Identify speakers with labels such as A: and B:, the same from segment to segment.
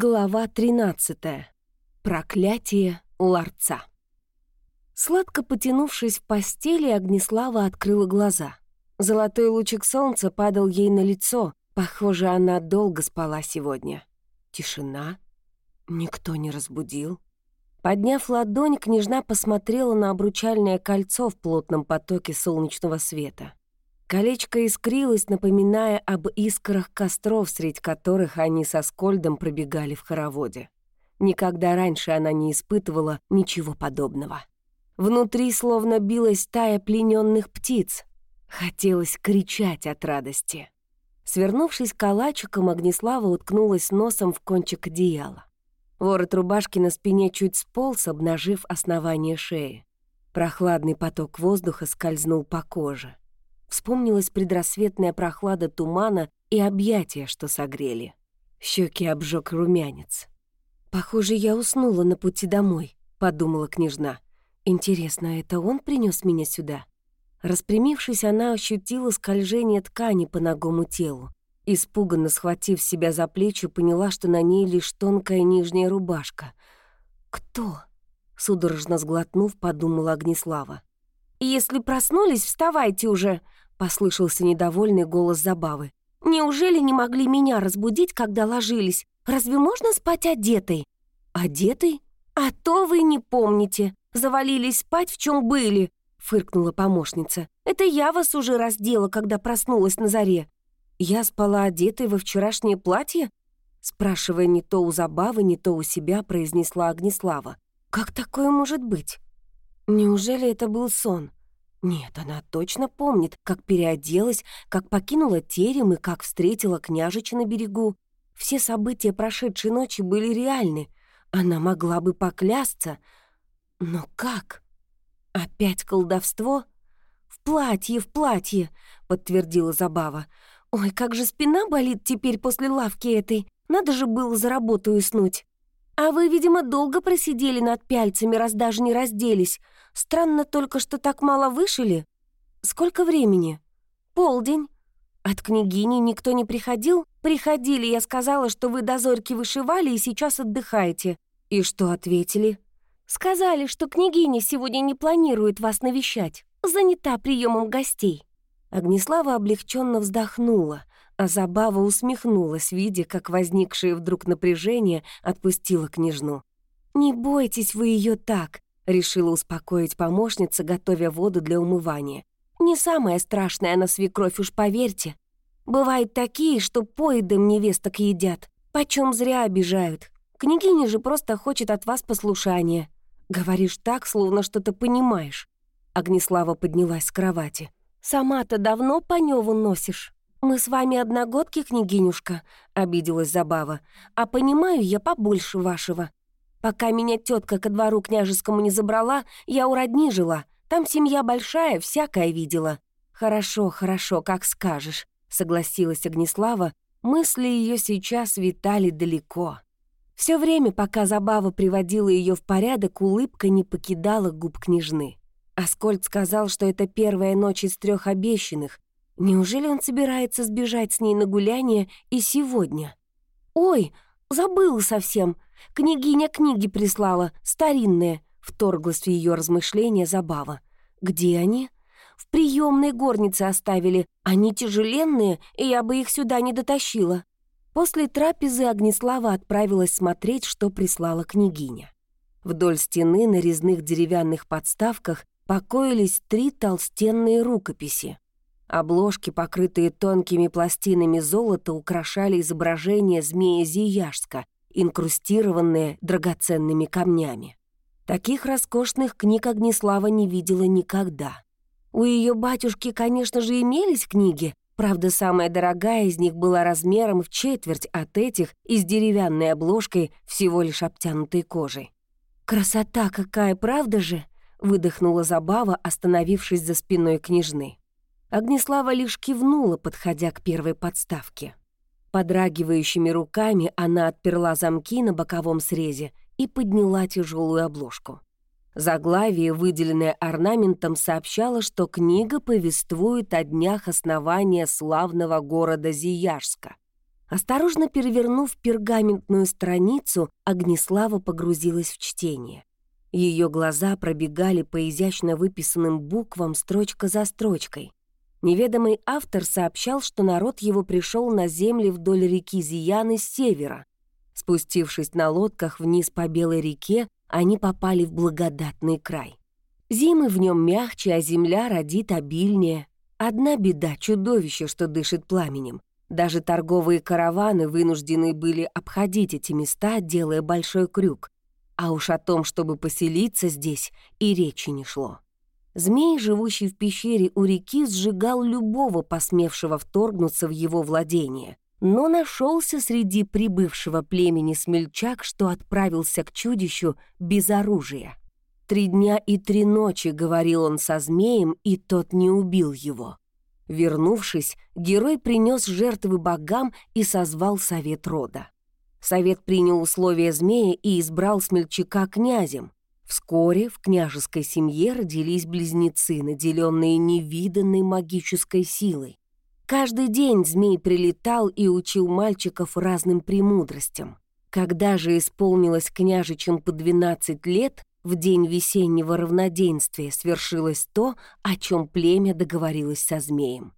A: Глава 13. Проклятие ларца. Сладко потянувшись в постели, Огнеслава открыла глаза. Золотой лучик солнца падал ей на лицо. Похоже, она долго спала сегодня. Тишина. Никто не разбудил. Подняв ладонь, княжна посмотрела на обручальное кольцо в плотном потоке солнечного света. Колечко искрилось, напоминая об искрах костров, среди которых они со Скольдом пробегали в хороводе. Никогда раньше она не испытывала ничего подобного. Внутри словно билась стая плененных птиц. Хотелось кричать от радости. Свернувшись калачиком, Огнеслава уткнулась носом в кончик одеяла. Ворот рубашки на спине чуть сполз, обнажив основание шеи. Прохладный поток воздуха скользнул по коже. Вспомнилась предрассветная прохлада тумана и объятия, что согрели. Щеки обжег румянец. «Похоже, я уснула на пути домой», — подумала княжна. «Интересно, это он принес меня сюда?» Распрямившись, она ощутила скольжение ткани по ногому телу. Испуганно схватив себя за плечи, поняла, что на ней лишь тонкая нижняя рубашка. «Кто?» — судорожно сглотнув, подумала Огнеслава. «Если проснулись, вставайте уже!» — послышался недовольный голос Забавы. «Неужели не могли меня разбудить, когда ложились? Разве можно спать одетой?» «Одетой? А то вы не помните. Завалились спать, в чем были!» — фыркнула помощница. «Это я вас уже раздела, когда проснулась на заре. Я спала одетой во вчерашнее платье?» Спрашивая не то у Забавы, не то у себя, произнесла Огнеслава. «Как такое может быть?» Неужели это был сон? Нет, она точно помнит, как переоделась, как покинула терем и как встретила княжича на берегу. Все события прошедшей ночи были реальны. Она могла бы поклясться. Но как? Опять колдовство? «В платье, в платье», — подтвердила Забава. «Ой, как же спина болит теперь после лавки этой. Надо же было за работу уснуть». «А вы, видимо, долго просидели над пяльцами, раз даже не разделись. Странно только, что так мало вышили. Сколько времени?» «Полдень». «От княгини никто не приходил?» «Приходили, я сказала, что вы до зорьки вышивали и сейчас отдыхаете». «И что ответили?» «Сказали, что княгиня сегодня не планирует вас навещать. Занята приемом гостей». Огнеслава облегченно вздохнула. А Забава усмехнулась, видя, как возникшее вдруг напряжение отпустило княжну. «Не бойтесь вы ее так», — решила успокоить помощница, готовя воду для умывания. «Не самая страшная она свекровь, уж поверьте. Бывают такие, что поедом невесток едят, почем зря обижают. Княгиня же просто хочет от вас послушания. Говоришь так, словно что-то понимаешь». Огнеслава поднялась с кровати. «Сама-то давно по Неву носишь?» «Мы с вами одногодки, княгинюшка», — обиделась Забава. «А понимаю я побольше вашего. Пока меня тетка ко двору княжескому не забрала, я у родни жила. Там семья большая, всякое видела». «Хорошо, хорошо, как скажешь», — согласилась Огнеслава. Мысли ее сейчас витали далеко. Все время, пока Забава приводила ее в порядок, улыбка не покидала губ княжны. Аскольд сказал, что это первая ночь из трех обещанных, Неужели он собирается сбежать с ней на гуляние и сегодня? «Ой, забыла совсем. Княгиня книги прислала, старинные», — вторглась в ее размышления забава. «Где они?» «В приемной горнице оставили. Они тяжеленные, и я бы их сюда не дотащила». После трапезы Огнеслава отправилась смотреть, что прислала княгиня. Вдоль стены на резных деревянных подставках покоились три толстенные рукописи. Обложки, покрытые тонкими пластинами золота, украшали изображение змея Зияшска, инкрустированные драгоценными камнями. Таких роскошных книг Огнеслава не видела никогда. У ее батюшки, конечно же, имелись книги, правда, самая дорогая из них была размером в четверть от этих и с деревянной обложкой, всего лишь обтянутой кожей. «Красота какая, правда же?» — выдохнула Забава, остановившись за спиной княжны. Огнеслава лишь кивнула, подходя к первой подставке. Подрагивающими руками она отперла замки на боковом срезе и подняла тяжелую обложку. Заглавие, выделенное орнаментом, сообщало, что книга повествует о днях основания славного города Зияжска. Осторожно перевернув пергаментную страницу, Огнеслава погрузилась в чтение. Ее глаза пробегали по изящно выписанным буквам строчка за строчкой. Неведомый автор сообщал, что народ его пришел на земли вдоль реки Зияны с севера. Спустившись на лодках вниз по Белой реке, они попали в благодатный край. Зимы в нем мягче, а земля родит обильнее. Одна беда — чудовище, что дышит пламенем. Даже торговые караваны вынуждены были обходить эти места, делая большой крюк. А уж о том, чтобы поселиться здесь, и речи не шло. Змей, живущий в пещере у реки, сжигал любого, посмевшего вторгнуться в его владение. Но нашелся среди прибывшего племени смельчак, что отправился к чудищу без оружия. Три дня и три ночи говорил он со змеем, и тот не убил его. Вернувшись, герой принес жертвы богам и созвал совет рода. Совет принял условия змея и избрал смельчака князем. Вскоре в княжеской семье родились близнецы, наделенные невиданной магической силой. Каждый день змей прилетал и учил мальчиков разным премудростям. Когда же исполнилось княжичам по 12 лет, в день весеннего равноденствия свершилось то, о чем племя договорилось со змеем.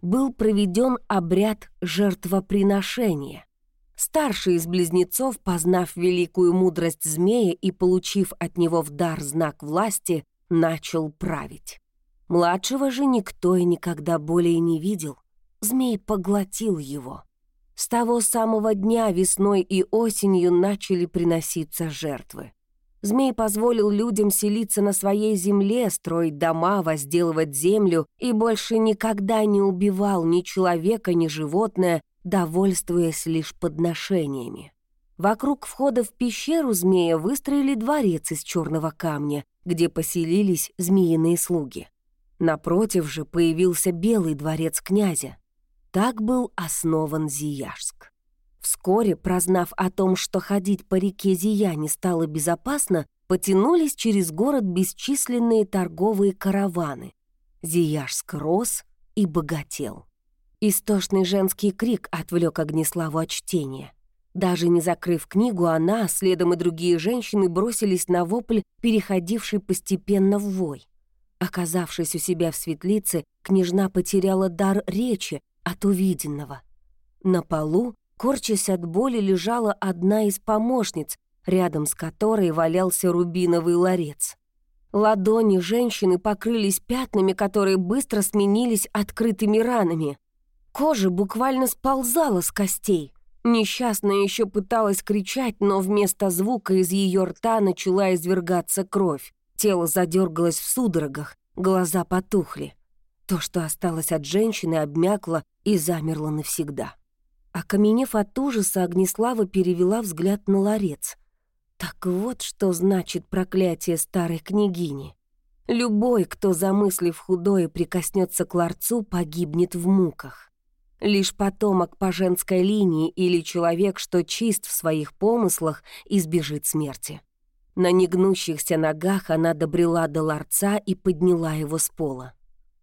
A: Был проведен обряд жертвоприношения. Старший из близнецов, познав великую мудрость змея и получив от него в дар знак власти, начал править. Младшего же никто и никогда более не видел. Змей поглотил его. С того самого дня весной и осенью начали приноситься жертвы. Змей позволил людям селиться на своей земле, строить дома, возделывать землю и больше никогда не убивал ни человека, ни животное, довольствуясь лишь подношениями. Вокруг входа в пещеру змея выстроили дворец из черного камня, где поселились змеиные слуги. Напротив же появился белый дворец князя. Так был основан Зияжск. Вскоре, прознав о том, что ходить по реке Зия не стало безопасно, потянулись через город бесчисленные торговые караваны. Зияжск рос и богател. Истошный женский крик отвлек Огнеславу от чтения. Даже не закрыв книгу, она, следом и другие женщины бросились на вопль, переходивший постепенно в вой. Оказавшись у себя в светлице, княжна потеряла дар речи от увиденного. На полу Корчась от боли, лежала одна из помощниц, рядом с которой валялся рубиновый ларец. Ладони женщины покрылись пятнами, которые быстро сменились открытыми ранами. Кожа буквально сползала с костей. Несчастная еще пыталась кричать, но вместо звука из ее рта начала извергаться кровь. Тело задергалось в судорогах, глаза потухли. То, что осталось от женщины, обмякло и замерло навсегда. Окаменев от ужаса, Огнеслава перевела взгляд на ларец. Так вот, что значит проклятие старой княгини. Любой, кто, замыслив худое, прикоснется к ларцу, погибнет в муках. Лишь потомок по женской линии или человек, что чист в своих помыслах, избежит смерти. На негнущихся ногах она добрела до ларца и подняла его с пола.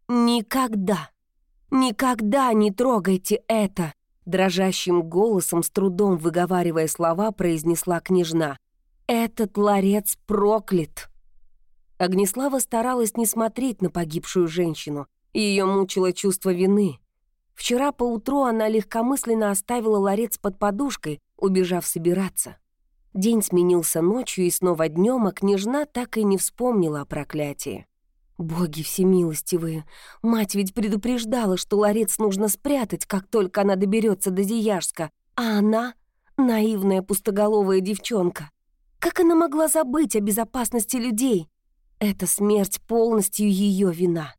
A: «Никогда, никогда не трогайте это!» Дрожащим голосом, с трудом выговаривая слова, произнесла княжна. «Этот ларец проклят!» Огнеслава старалась не смотреть на погибшую женщину. Ее мучило чувство вины. Вчера поутру она легкомысленно оставила ларец под подушкой, убежав собираться. День сменился ночью и снова днем, а княжна так и не вспомнила о проклятии. Боги всемилостивые, мать ведь предупреждала, что ларец нужно спрятать, как только она доберется до Зияжска, а она — наивная пустоголовая девчонка. Как она могла забыть о безопасности людей? Эта смерть полностью ее вина.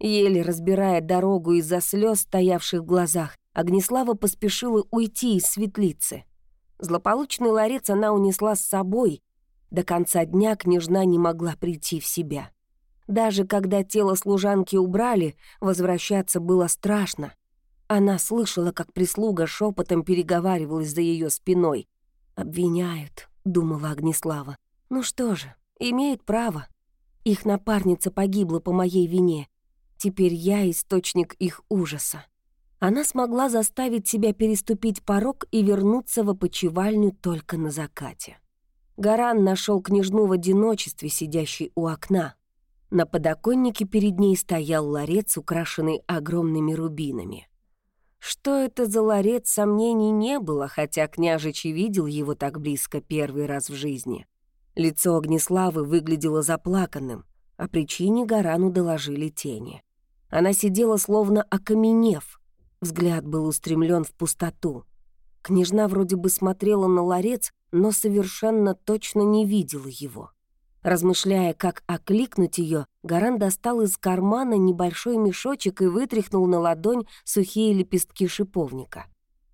A: Еле разбирая дорогу из-за слез, стоявших в глазах, Огнеслава поспешила уйти из светлицы. Злополучный ларец она унесла с собой. До конца дня княжна не могла прийти в себя. Даже когда тело служанки убрали, возвращаться было страшно. Она слышала, как прислуга шепотом переговаривалась за ее спиной. «Обвиняют», — думала Огнеслава. «Ну что же, имеют право. Их напарница погибла по моей вине. Теперь я источник их ужаса. она смогла заставить себя переступить порог и вернуться в опочивальню только на закате. Гаран нашел княжну в одиночестве, сидящей у окна. На подоконнике перед ней стоял ларец, украшенный огромными рубинами. Что это за ларец, сомнений не было, хотя княжич и видел его так близко первый раз в жизни. Лицо Огнеславы выглядело заплаканным, о причине Гарану доложили тени. Она сидела словно окаменев, взгляд был устремлен в пустоту. Княжна вроде бы смотрела на ларец, но совершенно точно не видела его. Размышляя, как окликнуть ее, Гаран достал из кармана небольшой мешочек и вытряхнул на ладонь сухие лепестки шиповника.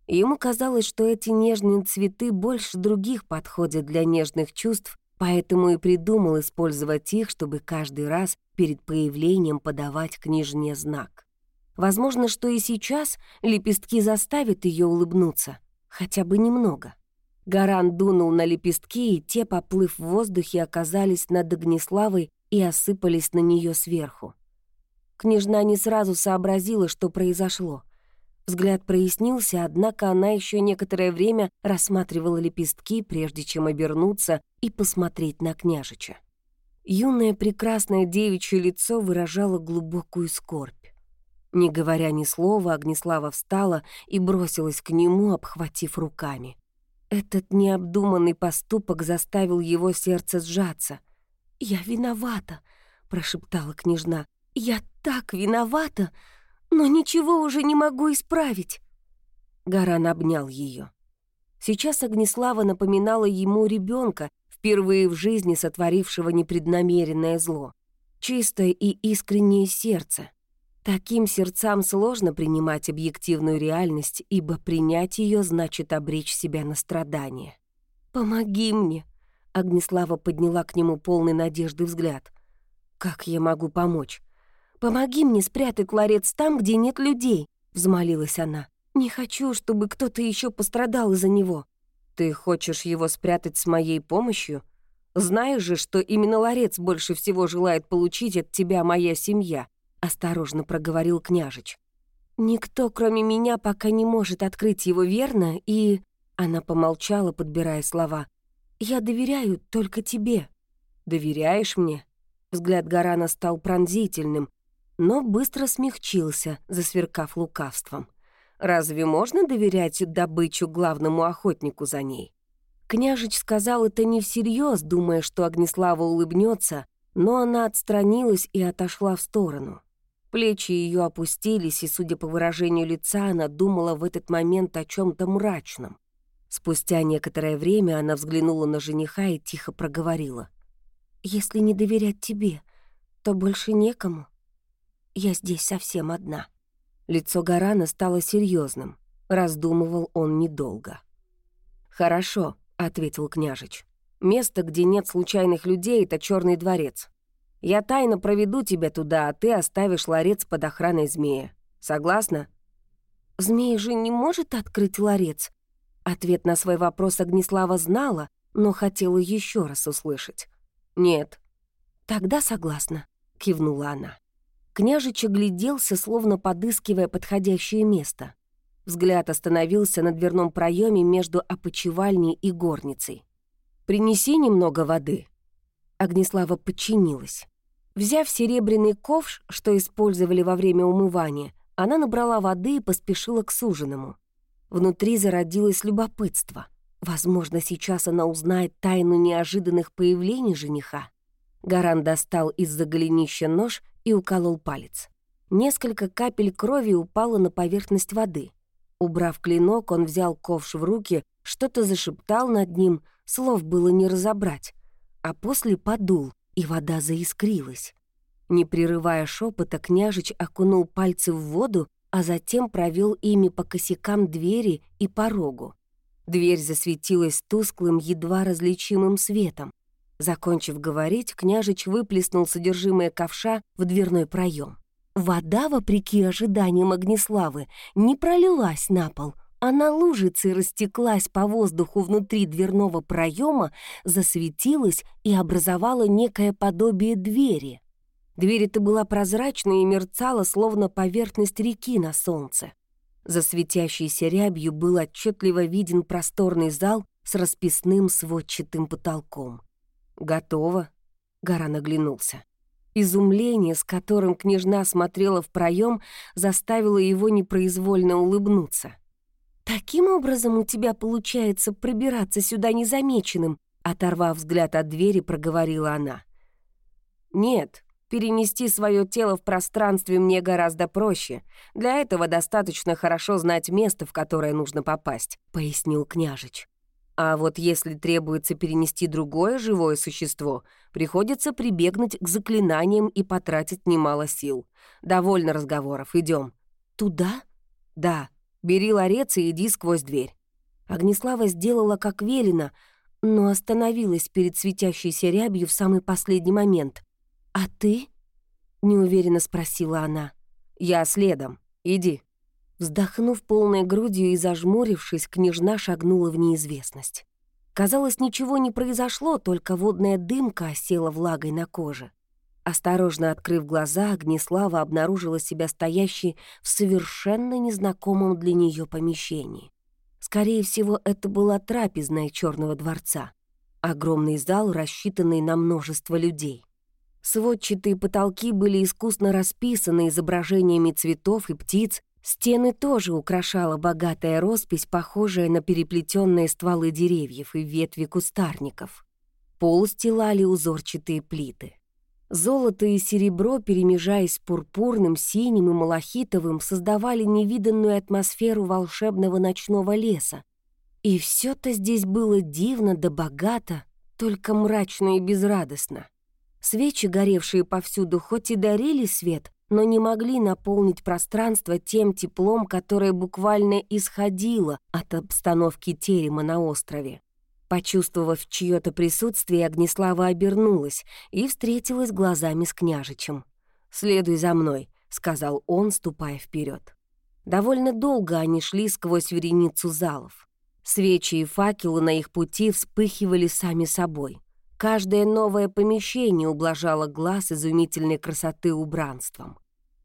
A: Ему казалось, что эти нежные цветы больше других подходят для нежных чувств, поэтому и придумал использовать их, чтобы каждый раз перед появлением подавать княжне знак. Возможно, что и сейчас лепестки заставят ее улыбнуться, хотя бы немного. Гаран дунул на лепестки, и те, поплыв в воздухе, оказались над Огнеславой и осыпались на нее сверху. Княжна не сразу сообразила, что произошло. Взгляд прояснился, однако она еще некоторое время рассматривала лепестки, прежде чем обернуться и посмотреть на княжича. Юное прекрасное девичье лицо выражало глубокую скорбь. Не говоря ни слова, Огнеслава встала и бросилась к нему, обхватив руками. Этот необдуманный поступок заставил его сердце сжаться. «Я виновата», — прошептала княжна. «Я так виновата, но ничего уже не могу исправить». Гаран обнял ее. Сейчас Огнеслава напоминала ему ребенка, впервые в жизни сотворившего непреднамеренное зло. Чистое и искреннее сердце, Таким сердцам сложно принимать объективную реальность, ибо принять ее значит обречь себя на страдания. «Помоги мне!» — Огнеслава подняла к нему полный надежды взгляд. «Как я могу помочь?» «Помоги мне спрятать ларец там, где нет людей!» — взмолилась она. «Не хочу, чтобы кто-то еще пострадал из-за него». «Ты хочешь его спрятать с моей помощью? Знаешь же, что именно ларец больше всего желает получить от тебя моя семья», — осторожно проговорил княжич. «Никто, кроме меня, пока не может открыть его верно, и...» Она помолчала, подбирая слова. «Я доверяю только тебе». «Доверяешь мне?» Взгляд Гарана стал пронзительным, но быстро смягчился, засверкав лукавством. «Разве можно доверять добычу главному охотнику за ней?» Княжич сказал это не всерьез, думая, что Огнеслава улыбнется, но она отстранилась и отошла в сторону. Плечи ее опустились, и, судя по выражению лица, она думала в этот момент о чем то мрачном. Спустя некоторое время она взглянула на жениха и тихо проговорила. «Если не доверять тебе, то больше некому. Я здесь совсем одна». Лицо Гарана стало серьезным. Раздумывал он недолго. «Хорошо», — ответил княжич. «Место, где нет случайных людей, — это черный дворец. Я тайно проведу тебя туда, а ты оставишь ларец под охраной змея. Согласна?» «Змея же не может открыть ларец?» Ответ на свой вопрос Огнеслава знала, но хотела еще раз услышать. «Нет». «Тогда согласна», — кивнула она. Княжич огляделся, словно подыскивая подходящее место. Взгляд остановился на дверном проеме между опочивальней и горницей. «Принеси немного воды», Огнеслава подчинилась. Взяв серебряный ковш, что использовали во время умывания, она набрала воды и поспешила к суженому. Внутри зародилось любопытство. Возможно, сейчас она узнает тайну неожиданных появлений жениха. Гаран достал из-за голенища нож и уколол палец. Несколько капель крови упало на поверхность воды. Убрав клинок, он взял ковш в руки, что-то зашептал над ним, слов было не разобрать а после подул, и вода заискрилась. Не прерывая шепота, княжич окунул пальцы в воду, а затем провел ими по косякам двери и порогу. Дверь засветилась тусклым, едва различимым светом. Закончив говорить, княжич выплеснул содержимое ковша в дверной проем. Вода, вопреки ожиданиям Огнеславы, не пролилась на пол — она лужицей растеклась по воздуху внутри дверного проема, засветилась и образовала некое подобие двери. Дверь эта была прозрачной и мерцала, словно поверхность реки на солнце. За светящейся рябью был отчетливо виден просторный зал с расписным сводчатым потолком. «Готово», — Гора наглянулся. Изумление, с которым княжна смотрела в проем, заставило его непроизвольно улыбнуться. «Таким образом у тебя получается пробираться сюда незамеченным», оторвав взгляд от двери, проговорила она. «Нет, перенести свое тело в пространстве мне гораздо проще. Для этого достаточно хорошо знать место, в которое нужно попасть», — пояснил княжич. А вот если требуется перенести другое живое существо, приходится прибегнуть к заклинаниям и потратить немало сил. Довольно разговоров, идем. Туда? Да. Бери ларец и иди сквозь дверь. Огнеслава сделала как велено, но остановилась перед светящейся рябью в самый последний момент. «А ты?» — неуверенно спросила она. «Я следом. Иди». Вздохнув полной грудью и зажмурившись, княжна шагнула в неизвестность. Казалось, ничего не произошло, только водная дымка осела влагой на коже. Осторожно открыв глаза, Огнеслава обнаружила себя стоящей в совершенно незнакомом для нее помещении. Скорее всего, это была трапезная Черного дворца. Огромный зал, рассчитанный на множество людей. Сводчатые потолки были искусно расписаны изображениями цветов и птиц, Стены тоже украшала богатая роспись, похожая на переплетенные стволы деревьев и ветви кустарников. Пол стилали узорчатые плиты. Золото и серебро, перемежаясь с пурпурным, синим и малахитовым, создавали невиданную атмосферу волшебного ночного леса. И все то здесь было дивно да богато, только мрачно и безрадостно. Свечи, горевшие повсюду, хоть и дарили свет, но не могли наполнить пространство тем теплом, которое буквально исходило от обстановки терема на острове. Почувствовав чье-то присутствие, Огнеслава обернулась и встретилась глазами с княжичем. «Следуй за мной», — сказал он, ступая вперед. Довольно долго они шли сквозь вереницу залов. Свечи и факелы на их пути вспыхивали сами собой. Каждое новое помещение ублажало глаз изумительной красоты убранством.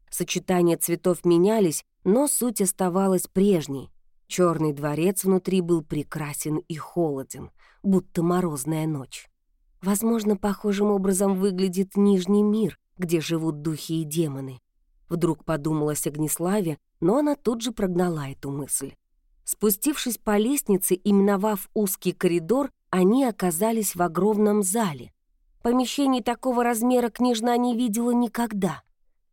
A: Сочетания цветов менялись, но суть оставалась прежней. Черный дворец внутри был прекрасен и холоден, будто морозная ночь. Возможно, похожим образом выглядит Нижний мир, где живут духи и демоны. Вдруг подумалась Огнеславе, но она тут же прогнала эту мысль. Спустившись по лестнице и миновав узкий коридор, они оказались в огромном зале. Помещений такого размера княжна не видела никогда.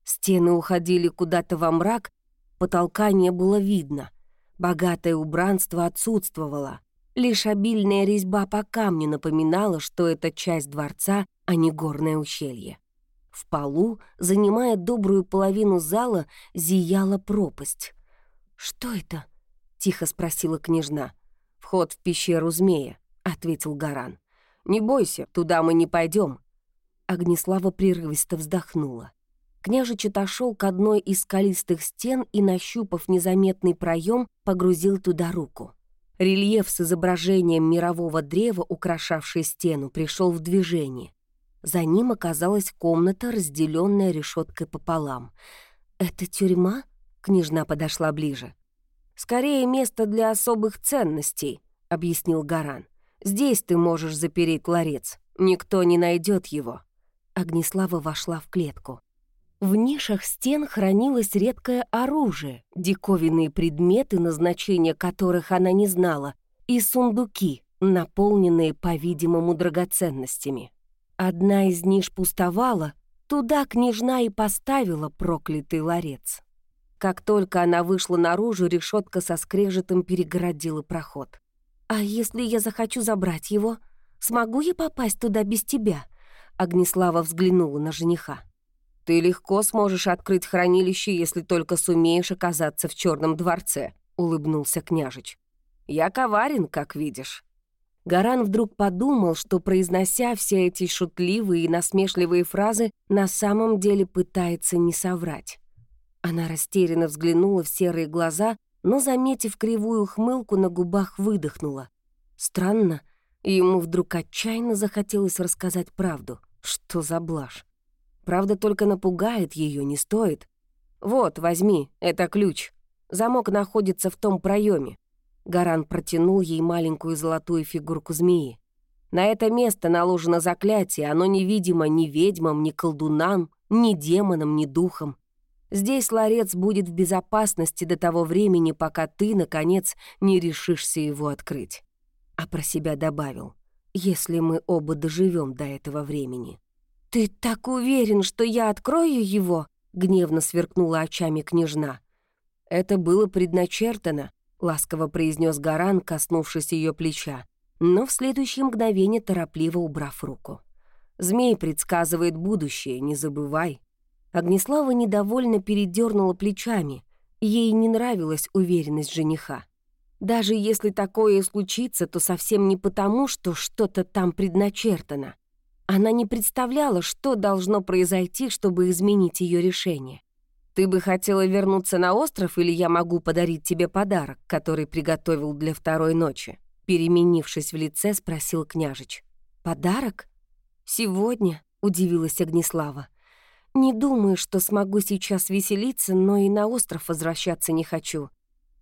A: Стены уходили куда-то во мрак, потолка не было видно. Богатое убранство отсутствовало. Лишь обильная резьба по камню напоминала, что это часть дворца, а не горное ущелье. В полу, занимая добрую половину зала, зияла пропасть. «Что это?» — тихо спросила княжна. «Вход в пещеру змея», — ответил Гаран. «Не бойся, туда мы не пойдем. Огнеслава прерывисто вздохнула. Княжич отошел к одной из скалистых стен и, нащупав незаметный проем, погрузил туда руку. Рельеф с изображением мирового древа, украшавший стену, пришел в движение. За ним оказалась комната, разделенная решеткой пополам. «Это тюрьма?» — княжна подошла ближе. «Скорее место для особых ценностей», — объяснил Гаран. Здесь ты можешь запереть ларец. Никто не найдет его». Огнеслава вошла в клетку. В нишах стен хранилось редкое оружие, диковинные предметы, назначения которых она не знала, и сундуки, наполненные, по-видимому, драгоценностями. Одна из ниш пустовала, туда княжна и поставила проклятый ларец. Как только она вышла наружу, решетка со скрежетом перегородила проход. «А если я захочу забрать его? Смогу я попасть туда без тебя?» Огнеслава взглянула на жениха. «Ты легко сможешь открыть хранилище, если только сумеешь оказаться в черном дворце», — улыбнулся княжич. «Я коварен, как видишь». Гаран вдруг подумал, что, произнося все эти шутливые и насмешливые фразы, на самом деле пытается не соврать. Она растерянно взглянула в серые глаза, но, заметив кривую хмылку, на губах выдохнула. Странно, ему вдруг отчаянно захотелось рассказать правду. Что за блажь? Правда только напугает ее, не стоит. «Вот, возьми, это ключ». Замок находится в том проеме. Гаран протянул ей маленькую золотую фигурку змеи. На это место наложено заклятие, оно невидимо ни ведьмам, ни колдунам, ни демонам, ни духам. Здесь ларец будет в безопасности до того времени, пока ты, наконец, не решишься его открыть. А про себя добавил, если мы оба доживем до этого времени. «Ты так уверен, что я открою его?» — гневно сверкнула очами княжна. «Это было предначертано», — ласково произнес Гаран, коснувшись ее плеча, но в следующее мгновение торопливо убрав руку. «Змей предсказывает будущее, не забывай». Огнеслава недовольно передернула плечами. Ей не нравилась уверенность жениха. Даже если такое и случится, то совсем не потому, что что-то там предначертано. Она не представляла, что должно произойти, чтобы изменить ее решение. «Ты бы хотела вернуться на остров, или я могу подарить тебе подарок, который приготовил для второй ночи?» Переменившись в лице, спросил княжич. «Подарок? Сегодня?» — удивилась Огнеслава. «Не думаю, что смогу сейчас веселиться, но и на остров возвращаться не хочу».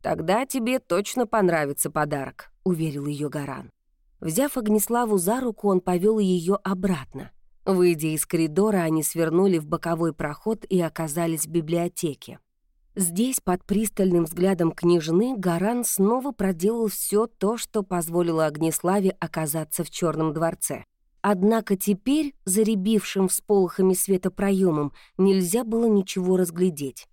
A: «Тогда тебе точно понравится подарок», — уверил ее Гаран. Взяв Огнеславу за руку, он повел ее обратно. Выйдя из коридора, они свернули в боковой проход и оказались в библиотеке. Здесь, под пристальным взглядом княжны, Гаран снова проделал все то, что позволило Огнеславе оказаться в Черном дворце. Однако теперь, заребившим всполохами света проемом, нельзя было ничего разглядеть.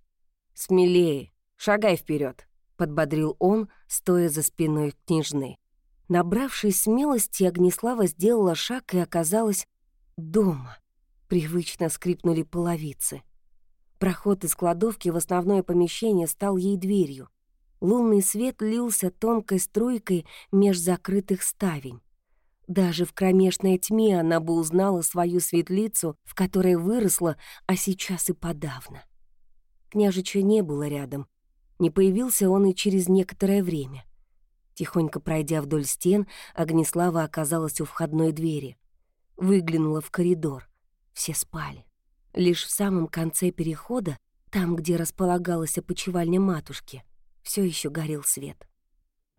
A: «Смелее, шагай вперед, подбодрил он, стоя за спиной княжны. Набравшись смелости, Огнеслава сделала шаг и оказалась дома. Привычно скрипнули половицы. Проход из кладовки в основное помещение стал ей дверью. Лунный свет лился тонкой струйкой меж закрытых ставень. Даже в кромешной тьме она бы узнала свою светлицу, в которой выросла, а сейчас и подавно. Княжича не было рядом. Не появился он и через некоторое время — Тихонько пройдя вдоль стен, Огнеслава оказалась у входной двери. Выглянула в коридор. Все спали. Лишь в самом конце перехода, там, где располагалась опочивальня матушки, все еще горел свет.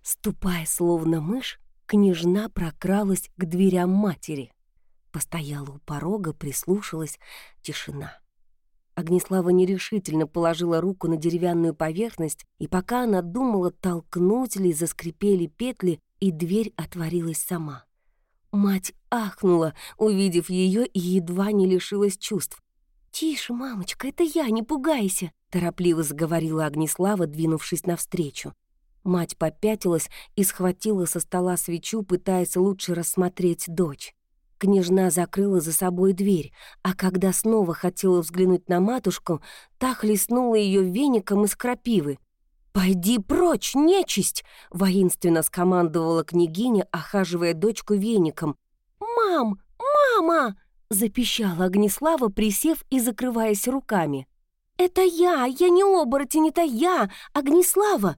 A: Ступая словно мышь, княжна прокралась к дверям матери. Постояла у порога, прислушалась. Тишина. Огнеслава нерешительно положила руку на деревянную поверхность, и пока она думала, толкнуть ли, заскрипели петли, и дверь отворилась сама. Мать ахнула, увидев ее, и едва не лишилась чувств. «Тише, мамочка, это я, не пугайся!» — торопливо заговорила Огнеслава, двинувшись навстречу. Мать попятилась и схватила со стола свечу, пытаясь лучше рассмотреть дочь. Княжна закрыла за собой дверь, а когда снова хотела взглянуть на матушку, та хлестнула ее веником из крапивы. «Пойди прочь, нечисть!» — воинственно скомандовала княгиня, охаживая дочку веником. «Мам! Мама!» — запищала Огнеслава, присев и закрываясь руками. «Это я! Я не оборотень, это я! Огнеслава!»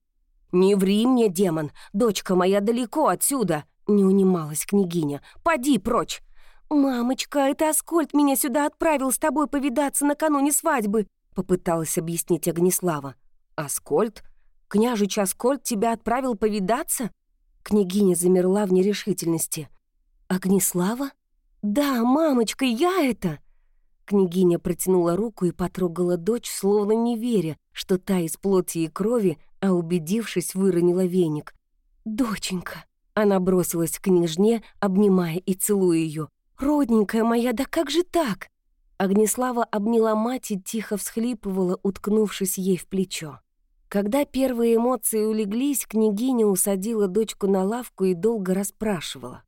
A: «Не ври мне, демон! Дочка моя далеко отсюда!» — не унималась княгиня. «Поди прочь! «Мамочка, это Аскольд меня сюда отправил с тобой повидаться накануне свадьбы», попыталась объяснить Огнеслава. «Аскольд? Княжич Аскольд тебя отправил повидаться?» Княгиня замерла в нерешительности. «Огнеслава? Да, мамочка, я это!» Княгиня протянула руку и потрогала дочь, словно не веря, что та из плоти и крови, а убедившись, выронила веник. «Доченька!» Она бросилась к княжне, обнимая и целуя ее. «Родненькая моя, да как же так?» Огнеслава обняла мать и тихо всхлипывала, уткнувшись ей в плечо. Когда первые эмоции улеглись, княгиня усадила дочку на лавку и долго расспрашивала.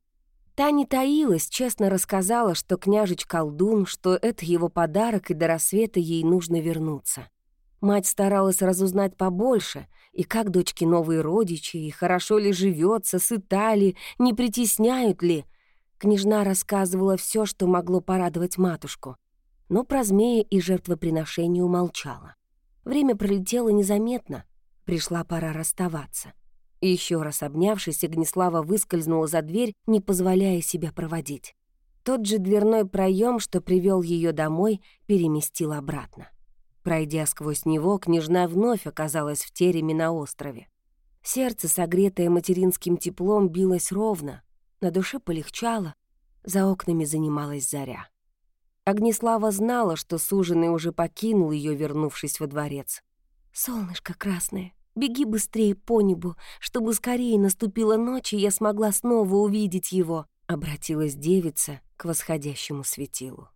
A: Та не таилась, честно рассказала, что княжич колдун, что это его подарок, и до рассвета ей нужно вернуться. Мать старалась разузнать побольше, и как дочки новые родичи, и хорошо ли живется, сыта ли, не притесняют ли — Княжна рассказывала все, что могло порадовать матушку, но про змея и жертвоприношение умолчала. Время пролетело незаметно, пришла пора расставаться. Еще раз обнявшись, Огнеслава выскользнула за дверь, не позволяя себя проводить. Тот же дверной проем, что привел ее домой, переместил обратно. Пройдя сквозь него, княжна вновь оказалась в тереме на острове. Сердце, согретое материнским теплом, билось ровно, на душе полегчало, за окнами занималась заря. Огнеслава знала, что суженый уже покинул ее, вернувшись во дворец. «Солнышко красное, беги быстрее по небу, чтобы скорее наступила ночь, и я смогла снова увидеть его», — обратилась девица к восходящему светилу.